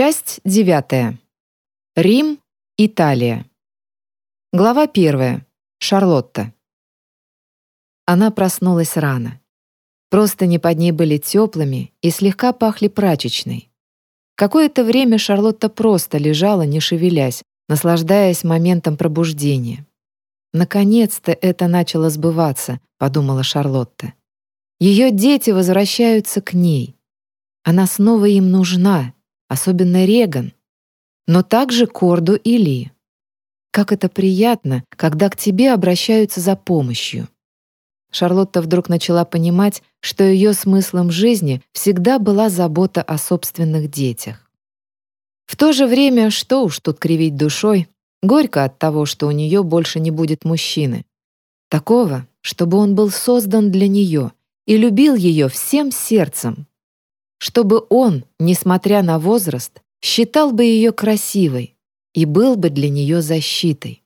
Часть девятая. Рим, Италия. Глава первая. Шарлотта. Она проснулась рано. Просто не под ней были теплыми и слегка пахли прачечной. Какое-то время Шарлотта просто лежала, не шевелясь, наслаждаясь моментом пробуждения. «Наконец-то это начало сбываться», — подумала Шарлотта. «Ее дети возвращаются к ней. Она снова им нужна, особенно Реган, но также Корду и Ли. Как это приятно, когда к тебе обращаются за помощью». Шарлотта вдруг начала понимать, что ее смыслом жизни всегда была забота о собственных детях. В то же время, что уж тут кривить душой, горько от того, что у нее больше не будет мужчины. Такого, чтобы он был создан для нее и любил ее всем сердцем. Чтобы он, несмотря на возраст, считал бы ее красивой и был бы для нее защитой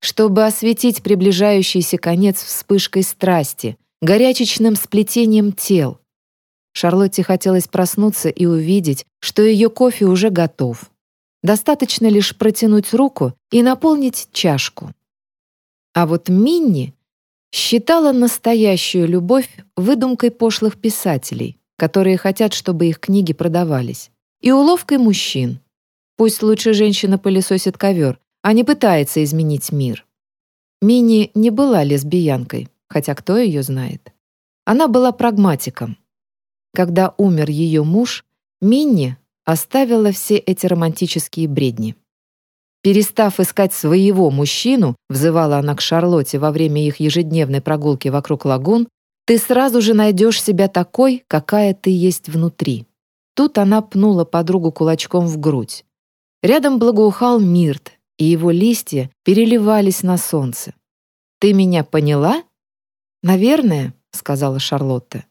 чтобы осветить приближающийся конец вспышкой страсти, горячечным сплетением тел. Шарлотте хотелось проснуться и увидеть, что ее кофе уже готов. Достаточно лишь протянуть руку и наполнить чашку. А вот Минни считала настоящую любовь выдумкой пошлых писателей, которые хотят, чтобы их книги продавались, и уловкой мужчин. Пусть лучше женщина пылесосит ковер, а не пытается изменить мир. Мини не была лесбиянкой, хотя кто ее знает. Она была прагматиком. Когда умер ее муж, Минни оставила все эти романтические бредни. Перестав искать своего мужчину, взывала она к Шарлотте во время их ежедневной прогулки вокруг лагун, ты сразу же найдешь себя такой, какая ты есть внутри. Тут она пнула подругу кулачком в грудь. Рядом благоухал мирт, и его листья переливались на солнце. «Ты меня поняла?» «Наверное», — сказала Шарлотта.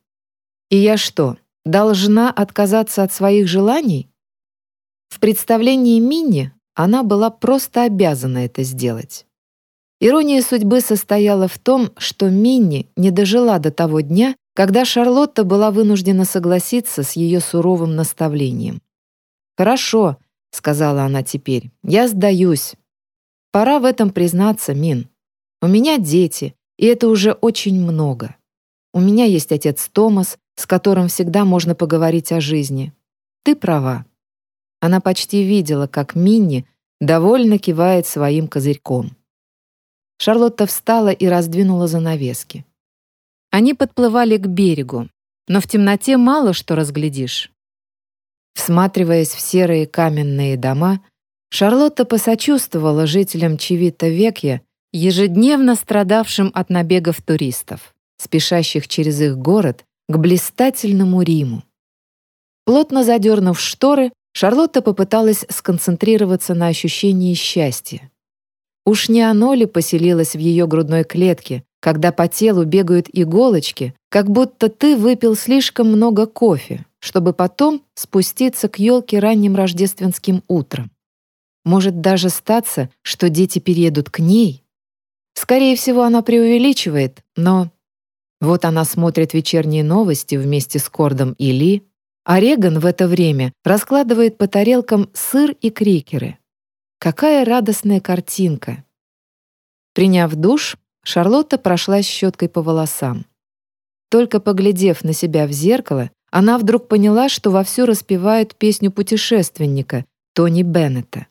«И я что, должна отказаться от своих желаний?» В представлении Минни она была просто обязана это сделать. Ирония судьбы состояла в том, что Минни не дожила до того дня, когда Шарлотта была вынуждена согласиться с ее суровым наставлением. «Хорошо», — сказала она теперь, — «я сдаюсь. Пора в этом признаться, Мин. У меня дети, и это уже очень много. У меня есть отец Томас, с которым всегда можно поговорить о жизни. Ты права». Она почти видела, как Минни довольно кивает своим козырьком. Шарлотта встала и раздвинула занавески. Они подплывали к берегу, но в темноте мало что разглядишь. Всматриваясь в серые каменные дома, Шарлотта посочувствовала жителям Чевита-Векья, ежедневно страдавшим от набегов туристов, спешащих через их город к блистательному Риму. Плотно задернув шторы, Шарлотта попыталась сконцентрироваться на ощущении счастья. Уж не оно ли поселилось в ее грудной клетке, когда по телу бегают иголочки, как будто ты выпил слишком много кофе, чтобы потом спуститься к елке ранним рождественским утром. Может даже статься, что дети переедут к ней. Скорее всего, она преувеличивает, но... Вот она смотрит вечерние новости вместе с Кордом и Ли, а Реган в это время раскладывает по тарелкам сыр и крикеры. Какая радостная картинка! Приняв душ, Шарлотта прошлась щеткой по волосам. Только поглядев на себя в зеркало, она вдруг поняла, что вовсю распевает песню путешественника Тони Беннета.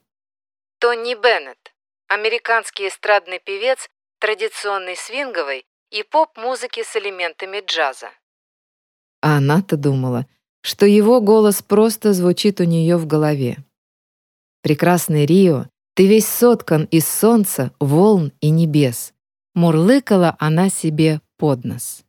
Тони Беннет – американский эстрадный певец традиционной свинговой и поп-музыки с элементами джаза. А она-то думала, что его голос просто звучит у нее в голове. «Прекрасный Рио, ты весь соткан из солнца, волн и небес», мурлыкала она себе под нос.